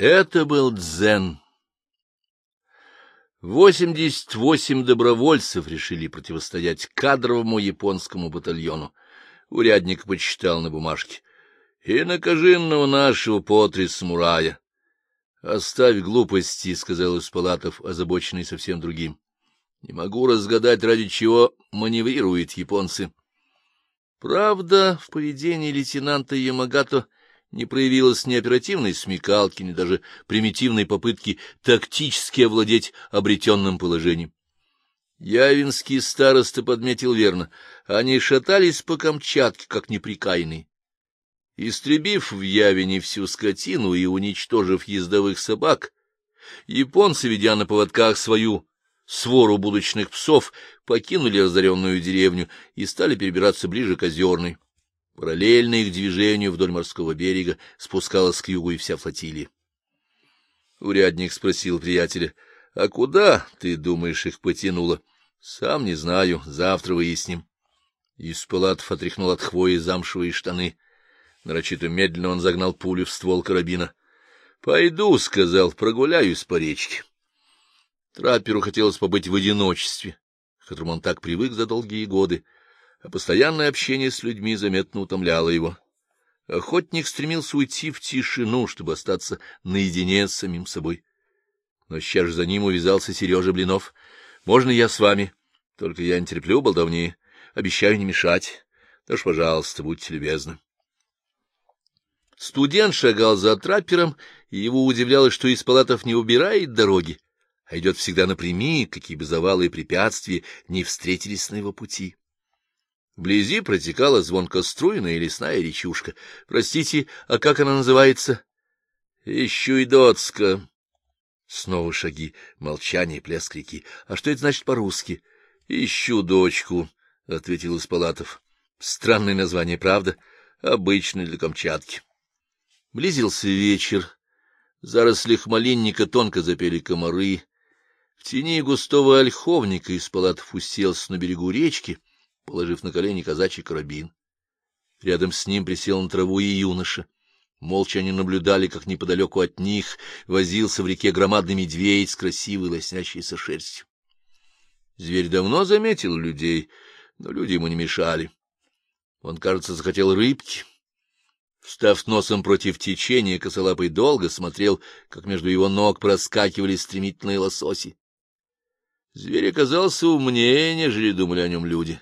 Это был дзен. Восемьдесят восемь добровольцев решили противостоять кадровому японскому батальону. Урядник почитал на бумажке. И накаженного нашего потряс самурая. — Оставь глупости, — сказал Испалатов, озабоченный совсем другим. — Не могу разгадать, ради чего маневрируют японцы. Правда, в поведении лейтенанта Ямагато не проявилось ни оперативной смекалки, ни даже примитивной попытки тактически овладеть обретенным положением. Явинский староста подметил верно, они шатались по Камчатке, как неприкаянные. Истребив в Явине всю скотину и уничтожив ездовых собак, японцы, ведя на поводках свою свору будочных псов, покинули разоренную деревню и стали перебираться ближе к Озерной. Параллельно их движению вдоль морского берега спускалась к югу и вся флотилия. Урядник спросил приятеля, — А куда, ты думаешь, их потянуло? — Сам не знаю, завтра выясним. Из палатов отряхнул от хвои замшевые штаны. Нарочито медленно он загнал пулю в ствол карабина. — Пойду, — сказал, — прогуляюсь по речке. Трапперу хотелось побыть в одиночестве, к которому он так привык за долгие годы, а постоянное общение с людьми заметно утомляло его. Охотник стремился уйти в тишину, чтобы остаться наедине с самим собой. Но сейчас же за ним увязался Сережа Блинов. — Можно я с вами? Только я не терплю болтовни. Обещаю не мешать. Да ж, пожалуйста, будьте любезны. Студент шагал за траппером, и его удивляло, что из палатов не убирает дороги, а идет всегда напрямик, какие бы завалы и препятствия не встретились на его пути. Вблизи протекала звонко струйная лесная речушка. Простите, а как она называется? — Ищу Идотска. Снова шаги, молчание, плеск реки. А что это значит по-русски? — Ищу дочку, — ответил Испалатов. Странное название, правда? Обычное для Камчатки. Близился вечер. В зарослях тонко запели комары. В тени густого ольховника Испалатов уселся на берегу речки — положив на колени казачий карабин. Рядом с ним присел на траву и юноша. Молча они наблюдали, как неподалеку от них возился в реке громадный медведь с красивой лоснящейся шерстью. Зверь давно заметил людей, но люди ему не мешали. Он, кажется, захотел рыбки. Встав носом против течения, косолапый долго смотрел, как между его ног проскакивали стремительные лососи. Зверь оказался умнее, нежели думали о нем люди.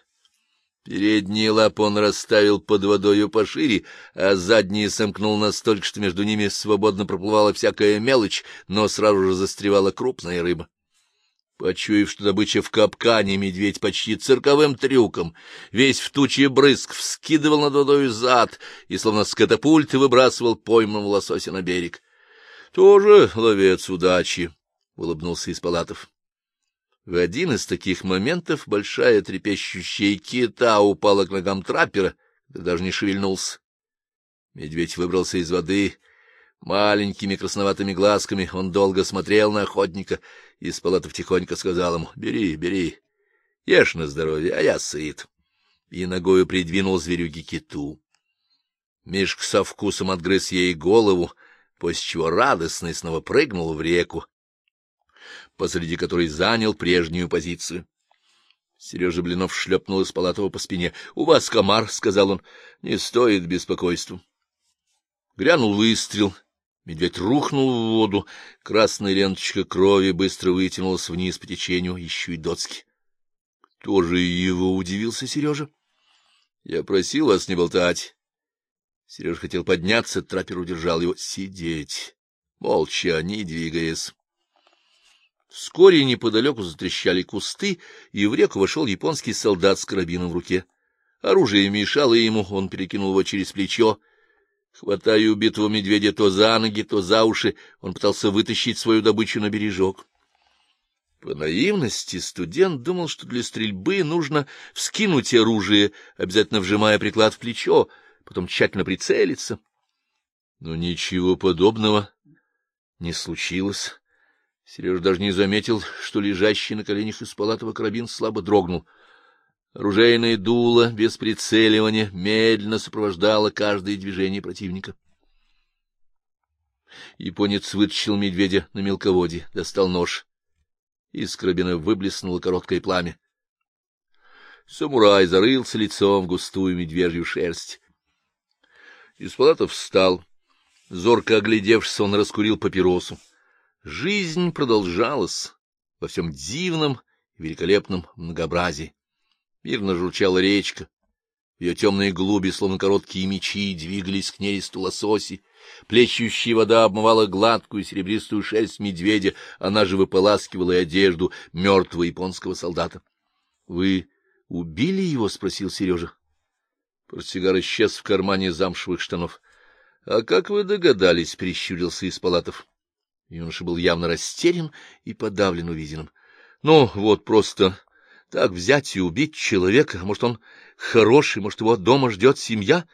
Передние лапы он расставил под водою пошире, а задние сомкнул настолько, что между ними свободно проплывала всякая мелочь, но сразу же застревала крупная рыба. Почуяв, что добыча в капкане, медведь почти цирковым трюком, весь в туче брызг, вскидывал над водой зад и, словно с катапульты, выбрасывал пойманного лосося на берег. — Тоже ловец удачи, — улыбнулся из палатов. В один из таких моментов большая трепещущая кита упала к ногам траппера, даже не шевельнулся. Медведь выбрался из воды. Маленькими красноватыми глазками он долго смотрел на охотника и с палатов тихонько сказал ему, — Бери, бери, ешь на здоровье, а я сыт. И ногою придвинул зверюги киту. Мишка со вкусом отгрыз ей голову, после чего радостный снова прыгнул в реку, посреди которой занял прежнюю позицию. Сережа Блинов шлепнул из Палатова по спине. — У вас комар, — сказал он, — не стоит беспокойству. Грянул выстрел. Медведь рухнул в воду. Красная ленточка крови быстро вытянулась вниз по течению, еще и доцки. — Кто же его удивился, Сережа? — Я просил вас не болтать. Сережа хотел подняться, траппер удержал его. — Сидеть. Молча, не двигаясь. Вскоре неподалеку затрещали кусты, и в реку вошел японский солдат с карабином в руке. Оружие мешало ему, он перекинул его через плечо. Хватая убитого медведя то за ноги, то за уши, он пытался вытащить свою добычу на бережок. По наивности студент думал, что для стрельбы нужно вскинуть оружие, обязательно вжимая приклад в плечо, потом тщательно прицелиться. Но ничего подобного не случилось. Сережа даже не заметил, что лежащий на коленях из палатова карабин слабо дрогнул. Оружейное дуло без прицеливания медленно сопровождало каждое движение противника. Японец вытащил медведя на мелководье, достал нож. Из карабина выблеснуло короткое пламя. Самурай зарылся лицом в густую медвежью шерсть. Испалатов встал. Зорко оглядевшись, он раскурил папиросу. Жизнь продолжалась во всем дивном и великолепном многообразии. Мирно журчала речка. Ее темные глуби, словно короткие мечи, двигались к нересту лососи. Плещущая вода обмывала гладкую серебристую шерсть медведя, она же выполаскивала и одежду мертвого японского солдата. — Вы убили его? — спросил Сережа. Портсигар исчез в кармане замшевых штанов. — А как вы догадались? — прищурился из палатов. Юноша был явно растерян и подавлен увиденным. — Ну, вот просто так взять и убить человека. Может, он хороший, может, его дома ждет семья?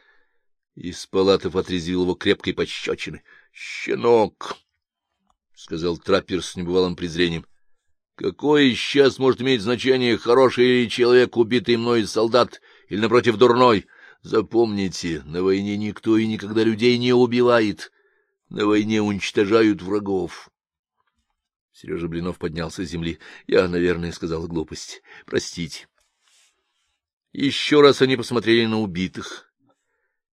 Из палатов отрезвил его крепкой пощечины. — Щенок! — сказал траппер с небывалым презрением. — Какое сейчас может иметь значение, хороший человек, убитый мной солдат, или, напротив, дурной? Запомните, на войне никто и никогда людей не убивает. На войне уничтожают врагов. Сережа Блинов поднялся с земли. Я, наверное, сказал глупость. Простите. Еще раз они посмотрели на убитых.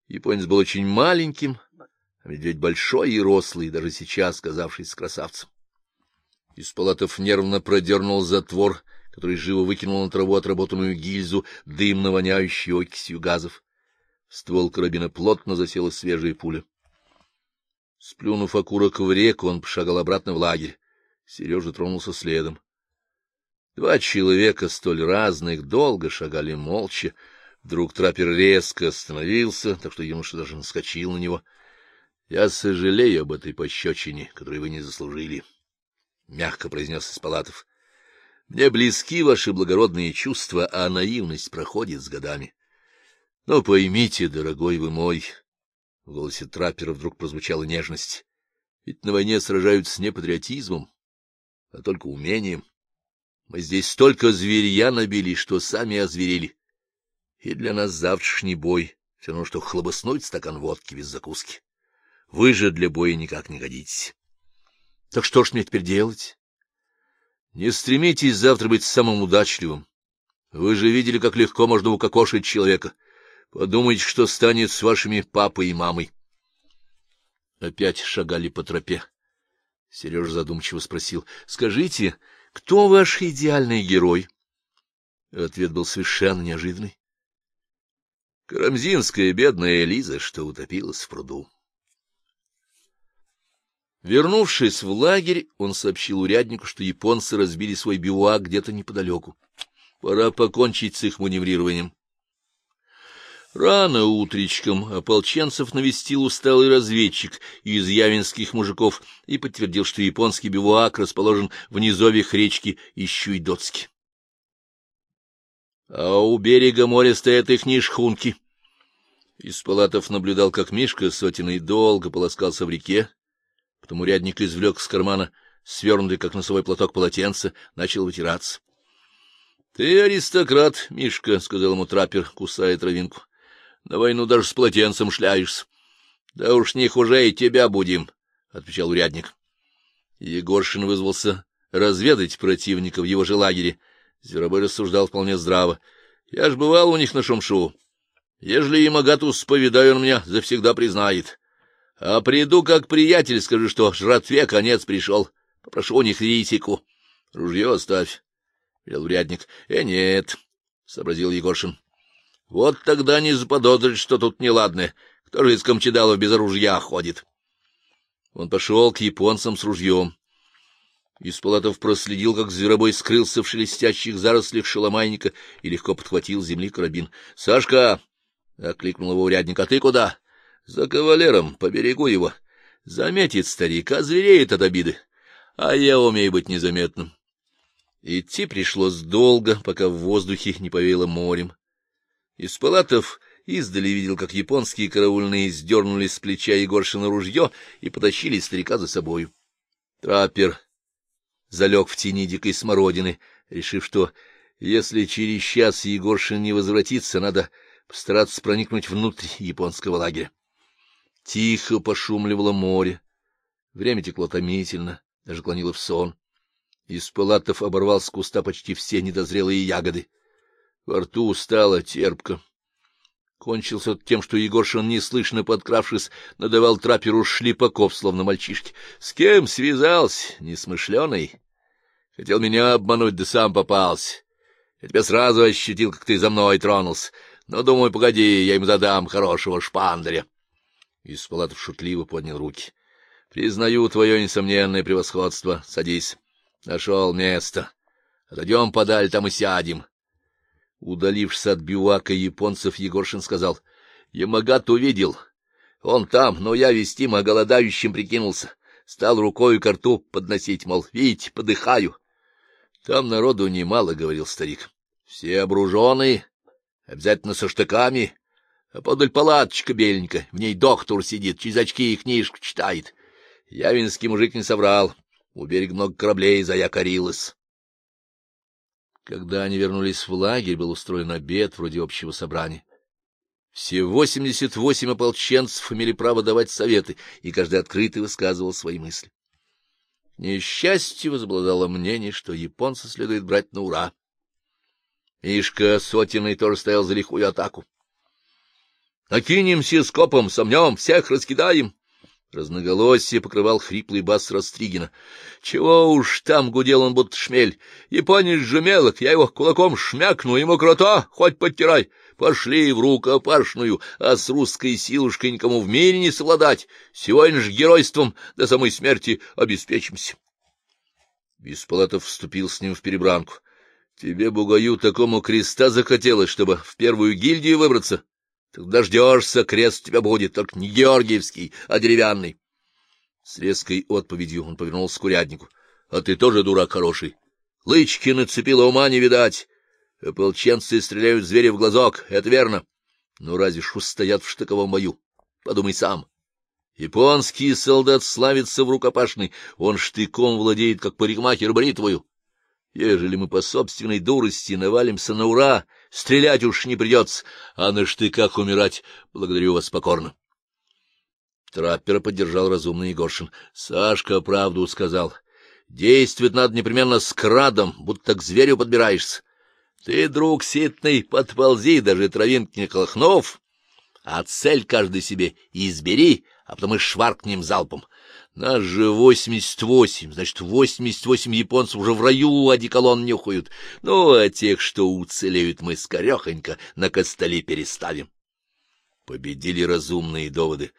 Японец был очень маленьким, а медведь большой и рослый, даже сейчас казавшийся красавцем. Из палатов нервно продернул затвор, который живо выкинул на траву отработанную гильзу, дымно воняющую окисью газов. ствол карабина плотно засела свежая пуля. Сплюнув окурок в реку, он пошагал обратно в лагерь. Сережа тронулся следом. Два человека, столь разных, долго шагали молча. Вдруг траппер резко остановился, так что юноша даже наскочил на него. — Я сожалею об этой пощечине, которую вы не заслужили, — мягко произнес из палатов. — Мне близки ваши благородные чувства, а наивность проходит с годами. Но поймите, дорогой вы мой, — в голосе траппера вдруг прозвучала нежность, — ведь на войне сражаются не патриотизмом, а только умением. Мы здесь столько зверья набили, что сами озверели. И для нас завтрашний бой все равно, что хлобыснуть стакан водки без закуски. Вы же для боя никак не годитесь. Так что ж мне теперь делать? Не стремитесь завтра быть самым удачливым. Вы же видели, как легко можно укокошить человека. Подумайте, что станет с вашими папой и мамой. Опять шагали по тропе. Сережа задумчиво спросил. — Скажите, кто ваш идеальный герой? Ответ был совершенно неожиданный. Карамзинская бедная Элиза, что утопилась в пруду. Вернувшись в лагерь, он сообщил уряднику, что японцы разбили свой бивуак где-то неподалеку. Пора покончить с их маневрированием. Рано утречком ополченцев навестил усталый разведчик из явинских мужиков и подтвердил, что японский бивуак расположен в низовьях речки Ищуйдоцки. А у берега моря стоят их шхунки. Из палатов наблюдал, как Мишка сотиной долго полоскался в реке, потом урядник извлек с кармана свернутый, как носовой платок, полотенце, начал вытираться. — Ты аристократ, Мишка, — сказал ему траппер, кусая травинку. На войну даже с полотенцем шляешься. — Да уж не хуже и тебя будем, — отвечал урядник. Егоршин вызвался разведать противника в его же лагере. Зверобой рассуждал вполне здраво. Я ж бывал у них на шумшу. Ежели им Агатус повидаю, он меня завсегда признает. А приду как приятель, скажи, что жратве конец пришел. Попрошу у них рисику. Ружье оставь, — велел урядник. — Э, нет, — сообразил Егоршин. Вот тогда не заподозрит, что тут неладное. Кто же из камчедалов без ружья ходит? Он пошел к японцам с ружьем. Испалатов проследил, как зверобой скрылся в шелестящих зарослях шаломайника и легко подхватил земли карабин. — Сашка! — окликнул его урядник. — А ты куда? — За кавалером, по берегу его. Заметит старик, а звереет от обиды. А я умею быть незаметным. Идти пришлось долго, пока в воздухе не повеяло морем. Из палатов издали видел, как японские караульные сдернули с плеча Егоршина ружье и потащили старика за собою. Траппер залег в тени дикой смородины, решив, что если через час Егоршин не возвратится, надо постараться проникнуть внутрь японского лагеря. Тихо пошумливало море. Время текло томительно, даже клонило в сон. Из палатов оборвал с куста почти все недозрелые ягоды. Во рту стало терпко. Кончился тем, что Егоршин, неслышно подкравшись, надавал траперу шлипаков, словно мальчишки. С кем связался? Несмышленый. Хотел меня обмануть, да сам попался. Я тебя сразу ощутил, как ты за мной тронулся. Но, думаю, погоди, я им задам хорошего шпандаря. Из палатов шутливо поднял руки. — Признаю твое несомненное превосходство. Садись. Нашел место. Отойдем подаль, там и сядем. Удалившись от бивака японцев, Егоршин сказал. — Ямагат увидел. Он там, но я вестимо голодающим прикинулся. Стал рукой к рту подносить, мол, видите, подыхаю. — Там народу немало, — говорил старик. — Все обруженные, обязательно со штыками, а подаль палаточка беленькая, в ней доктор сидит, через очки и книжку читает. Явинский мужик не соврал, у берега много кораблей заякорилось. Когда они вернулись в лагерь, был устроен обед вроде общего собрания. Все восемьдесят восемь ополченцев имели право давать советы, и каждый открыто высказывал свои мысли. Несчастье возобладало мнение, что японцы следует брать на ура. Ишка сотенный тоже стоял за лихую атаку. — Накинемся скопом, сомнем, всех раскидаем. Разноголосие покрывал хриплый бас Растригина. — Чего уж там гудел он, будто шмель. Японец же мелок, я его кулаком шмякну, ему крота, хоть подтирай. Пошли в рукопашную, а с русской силушкой никому в мире не совладать. Сегодня же геройством до самой смерти обеспечимся. Беспалатов вступил с ним в перебранку. — Тебе, бугаю, такому креста захотелось, чтобы в первую гильдию выбраться? Так дождешься, крест у тебя будет, только не георгиевский, а деревянный. С резкой отповедью он повернулся к уряднику. — А ты тоже дурак хороший. Лычки нацепила, ума не видать. Ополченцы стреляют зверя в глазок, это верно. Но разве ж устоят в штыковом бою? Подумай сам. Японский солдат славится в рукопашной, он штыком владеет, как парикмахер бритвою. Ежели мы по собственной дурости навалимся на ура, стрелять уж не придется, а на штыках умирать благодарю вас покорно. Траппера поддержал разумный Егоршин. Сашка правду сказал. Действовать надо непременно с крадом, будто к зверю подбираешься. Ты, друг ситный, подползи, даже травинки не колохнув, а цель каждый себе избери, а потом и шваркнем залпом. Нас же восемьдесят восемь, значит, восемьдесят восемь японцев уже в раю одеколон нюхают. Ну, а тех, что уцелеют, мы скорехонько на костыли переставим. Победили разумные доводы.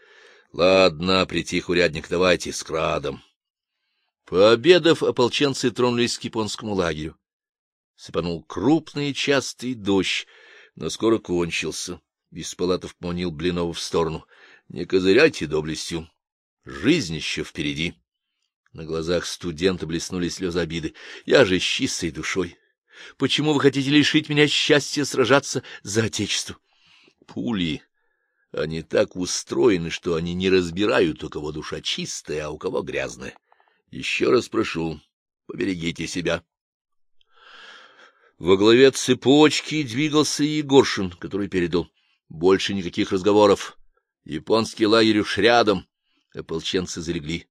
Ладно, притих урядник, давайте с крадом. Пообедав, ополченцы тронулись к японскому лагерю. Сыпанул крупный частый дождь, но скоро кончился. Беспалатов поманил Блинова в сторону. — Не козыряйте доблестью. Жизнь еще впереди. На глазах студента блеснули слезы обиды. Я же с чистой душой. Почему вы хотите лишить меня счастья сражаться за Отечество? Пули. Они так устроены, что они не разбирают, у кого душа чистая, а у кого грязная. Еще раз прошу, поберегите себя. Во главе цепочки двигался Егоршин, который передал. Больше никаких разговоров. Японский лагерь уж рядом. Ополченцы залегли.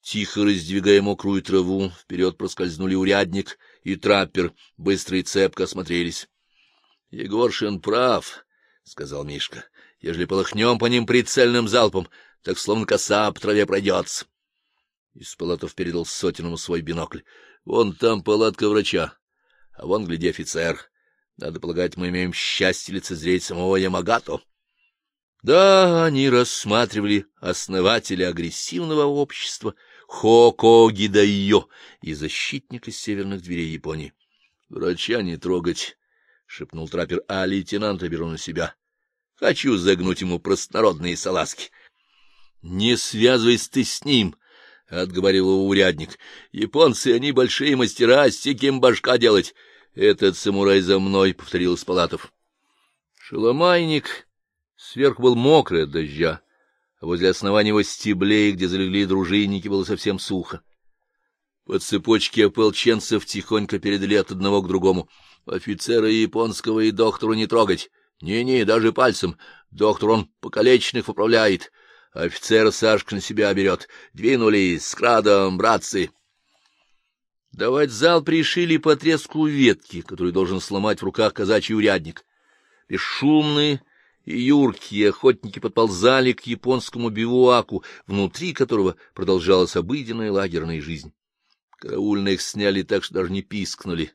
Тихо раздвигая мокрую траву, вперед проскользнули урядник и траппер, быстро и цепко осмотрелись. — Егоршин прав, — сказал Мишка. — Ежели полохнем по ним прицельным залпом, так словно коса по траве пройдется. Из палатов передал сотенному свой бинокль. — Вон там палатка врача, а вон, гляди, офицер. Надо полагать, мы имеем счастье лицезреть самого Ямагато. Да, они рассматривали основателя агрессивного общества Хоко Гидайо и защитника северных дверей Японии. — Врача не трогать, — шепнул траппер, — а лейтенанта беру на себя. Хочу загнуть ему простонародные салазки. — Не связывайся ты с ним, — отговорил его урядник. — Японцы, они большие мастера, с тиким башка делать. — Этот самурай за мной, — повторил Испалатов. Шеломайник Сверху был мокрый от дождя, а возле основания его стеблей, где залегли дружинники, было совсем сухо. По цепочке ополченцев тихонько передали от одного к другому. Офицера японского и доктору не трогать. Не-не, даже пальцем. Доктор он покалеченных поправляет. Офицер Сашка на себя берет. Двинулись с крадом, братцы. Давать зал пришили по треску ветки, который должен сломать в руках казачий урядник. Бесшумные юркие охотники подползали к японскому бивуаку, внутри которого продолжалась обыденная лагерная жизнь. Караульных сняли так, что даже не пискнули.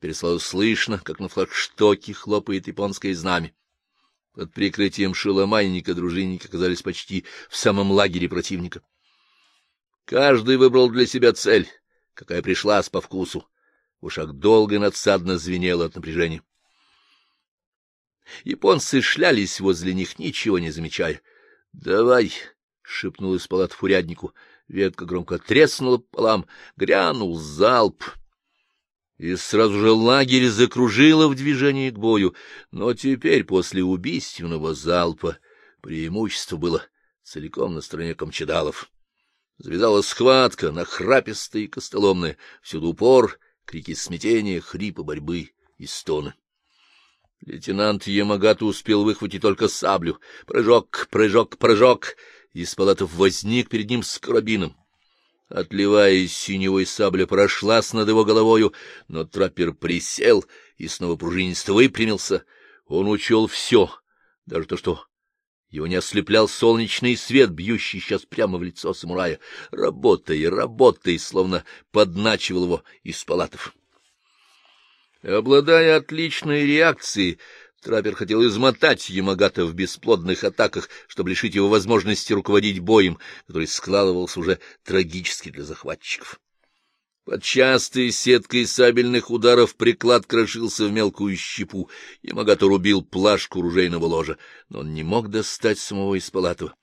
Переслало слышно, как на флагштоке хлопает японское знамя. Под прикрытием шеломайника дружинники оказались почти в самом лагере противника. Каждый выбрал для себя цель, какая пришлась по вкусу. В ушах долго и надсадно звенело от напряжения. Японцы шлялись возле них, ничего не замечая. — Давай! — шепнул из палат фуряднику. Ветка громко треснула пополам, грянул залп. И сразу же лагерь закружило в движении к бою, но теперь, после убийственного залпа, преимущество было целиком на стороне камчедалов. Завязалась схватка, нахрапистая и костоломная, всюду упор, крики смятения, хрипы борьбы и стоны. Лейтенант Ямагата успел выхватить только саблю. Прыжок, прыжок, прыжок! Из палатов возник перед ним с карабином. Отливая синевой сабля прошлась над его головою, но траппер присел и снова пружинисто выпрямился. Он учел все, даже то, что его не ослеплял солнечный свет, бьющий сейчас прямо в лицо самурая. Работай, работай, словно подначивал его из палатов. Обладая отличной реакцией, Траппер хотел измотать Ямагата в бесплодных атаках, чтобы лишить его возможности руководить боем, который складывался уже трагически для захватчиков. Под частой сеткой сабельных ударов приклад крошился в мелкую щепу. Ямагата рубил плашку ружейного ложа, но он не мог достать самого Испалатова.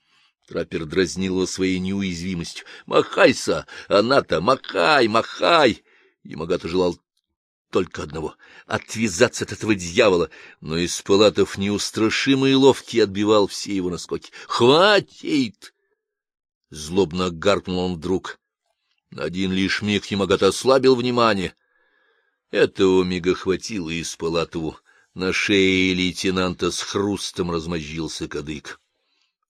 Траппер дразнил его своей неуязвимостью. «Махайся, Аната, махай, махай!» Ямагата желал только одного — отвязаться от этого дьявола, но из палатов неустрашимый и ловкий отбивал все его наскоки. «Хватит!» Злобно гаркнул он вдруг. Один лишь миг Ямагата ослабил внимание. Этого мига хватило из Палатову. На шее лейтенанта с хрустом размозжился кадык.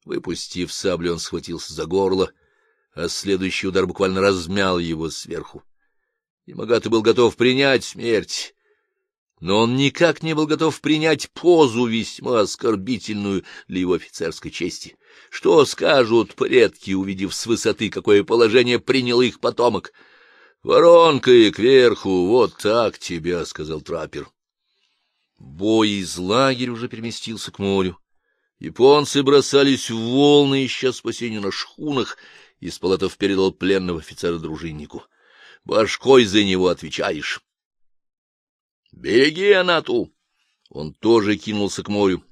Выпустив саблю, он схватился за горло, а следующий удар буквально размял его сверху. Ямагата был готов принять смерть, но он никак не был готов принять позу, весьма оскорбительную для его офицерской чести. Что скажут предки, увидев с высоты, какое положение принял их потомок? — Воронкой кверху, вот так тебя, — сказал траппер. Бой из лагеря уже переместился к морю. Японцы бросались в волны, ища спасения на шхунах, из палатов передал пленного офицера дружиннику башкой за него отвечаешь. — Береги, Анату! Он тоже кинулся к морю.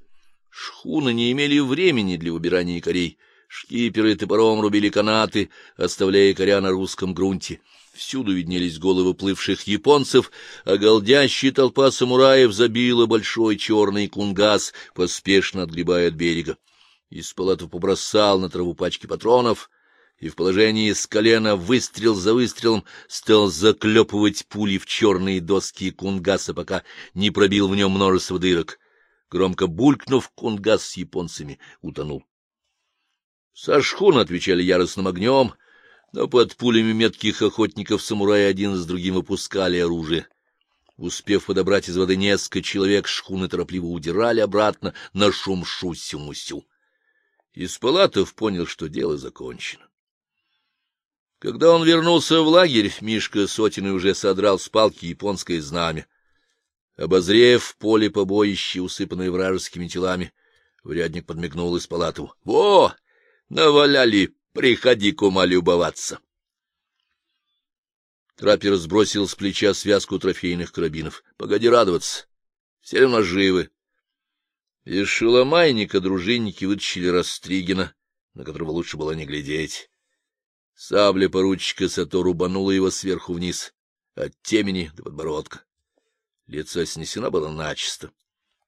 Шхуны не имели времени для убирания корей. Шкиперы топором рубили канаты, оставляя коря на русском грунте. Всюду виднелись головы плывших японцев, а голдящая толпа самураев забила большой черный кунгас, поспешно отгребая от берега. Из палатов побросал на траву пачки патронов — и в положении с колена выстрел за выстрелом стал заклепывать пули в черные доски кунгаса, пока не пробил в нем множество дырок. Громко булькнув, кунгас с японцами утонул. Со шхун отвечали яростным огнем, но под пулями метких охотников самураи один с другим выпускали оружие. Успев подобрать из воды несколько человек, шхуны торопливо удирали обратно на шум шусю-мусю. Из палатов понял, что дело закончено. Когда он вернулся в лагерь, Мишка Сотиный уже содрал с палки японское знамя. Обозрев поле побоище, усыпанное вражескими телами, урядник подмигнул из палаты. — Во! Наваляли! Приходи, кума, любоваться! Траппер сбросил с плеча связку трофейных карабинов. — Погоди радоваться. Все равно живы. Из шеломайника дружинники вытащили Растригина, на которого лучше было не глядеть. Сабля поручика Сато рубанула его сверху вниз, от темени до подбородка. Лицо снесено было начисто.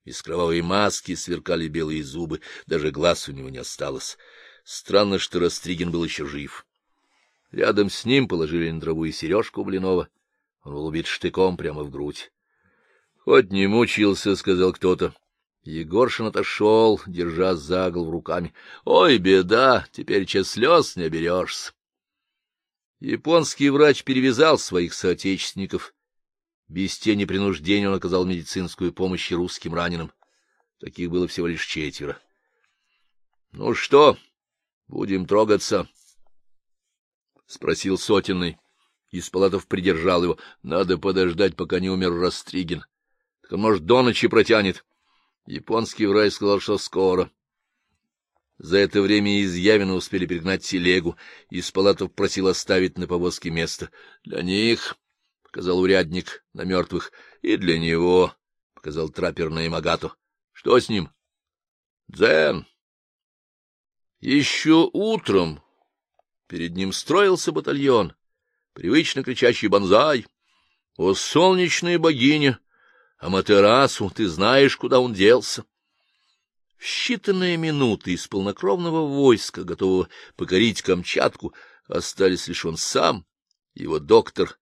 Из кровавой маски сверкали белые зубы, даже глаз у него не осталось. Странно, что Растригин был еще жив. Рядом с ним положили на траву и сережку Блинова. Он был убит штыком прямо в грудь. — Хоть не мучился, — сказал кто-то. Егоршин отошел, держа за голову руками. — Ой, беда, теперь че слез не оберешься. Японский врач перевязал своих соотечественников. Без тени принуждения он оказал медицинскую помощь русским раненым. Таких было всего лишь четверо. — Ну что, будем трогаться? — спросил Сотенный. Испалатов придержал его. — Надо подождать, пока не умер Растригин. Так он, может, до ночи протянет. Японский врач сказал, что скоро. За это время из Явина успели перегнать телегу, и Спалатов просил оставить на повозке место. — Для них, — показал урядник на мертвых, — и для него, — показал траппер на Ямагату. — Что с ним? — Дзен. Еще утром перед ним строился батальон, привычно кричащий «Бонзай!» «О, солнечная богиня! Аматерасу, ты знаешь, куда он делся!» Считанные минуты из полнокровного войска, готового покорить Камчатку, остались лишь он сам, его доктор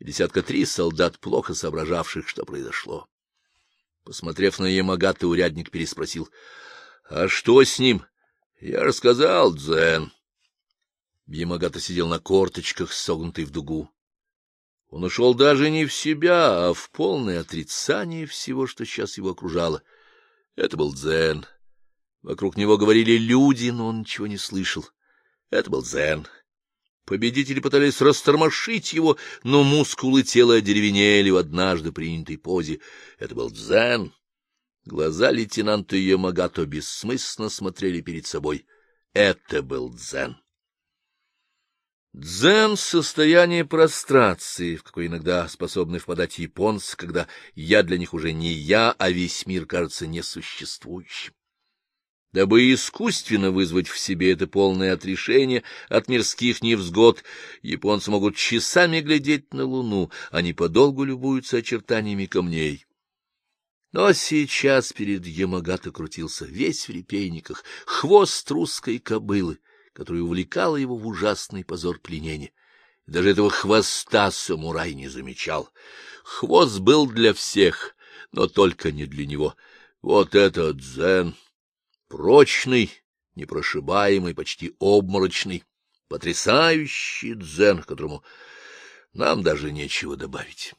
и десятка три солдат, плохо соображавших, что произошло. Посмотрев на Ямагата, урядник переспросил. — А что с ним? — Я рассказал, Дзен. Ямагата сидел на корточках, согнутый в дугу. Он ушел даже не в себя, а в полное отрицание всего, что сейчас его окружало. Это был дзен. Вокруг него говорили люди, но он ничего не слышал. Это был дзен. Победители пытались растормошить его, но мускулы тела одеревенели в однажды принятой позе. Это был дзен. Глаза лейтенанта Ямагато бессмысленно смотрели перед собой. Это был дзен. Дзен — состояние прострации, в какой иногда способны впадать японцы, когда я для них уже не я, а весь мир кажется несуществующим. Дабы искусственно вызвать в себе это полное отрешение от мирских невзгод, японцы могут часами глядеть на луну, они подолгу любуются очертаниями камней. Но сейчас перед Ямагато крутился весь в репейниках хвост русской кобылы, которая увлекала его в ужасный позор пленения. Даже этого хвоста самурай не замечал. Хвост был для всех, но только не для него. Вот этот дзен, прочный, непрошибаемый, почти обморочный, потрясающий дзен, которому нам даже нечего добавить.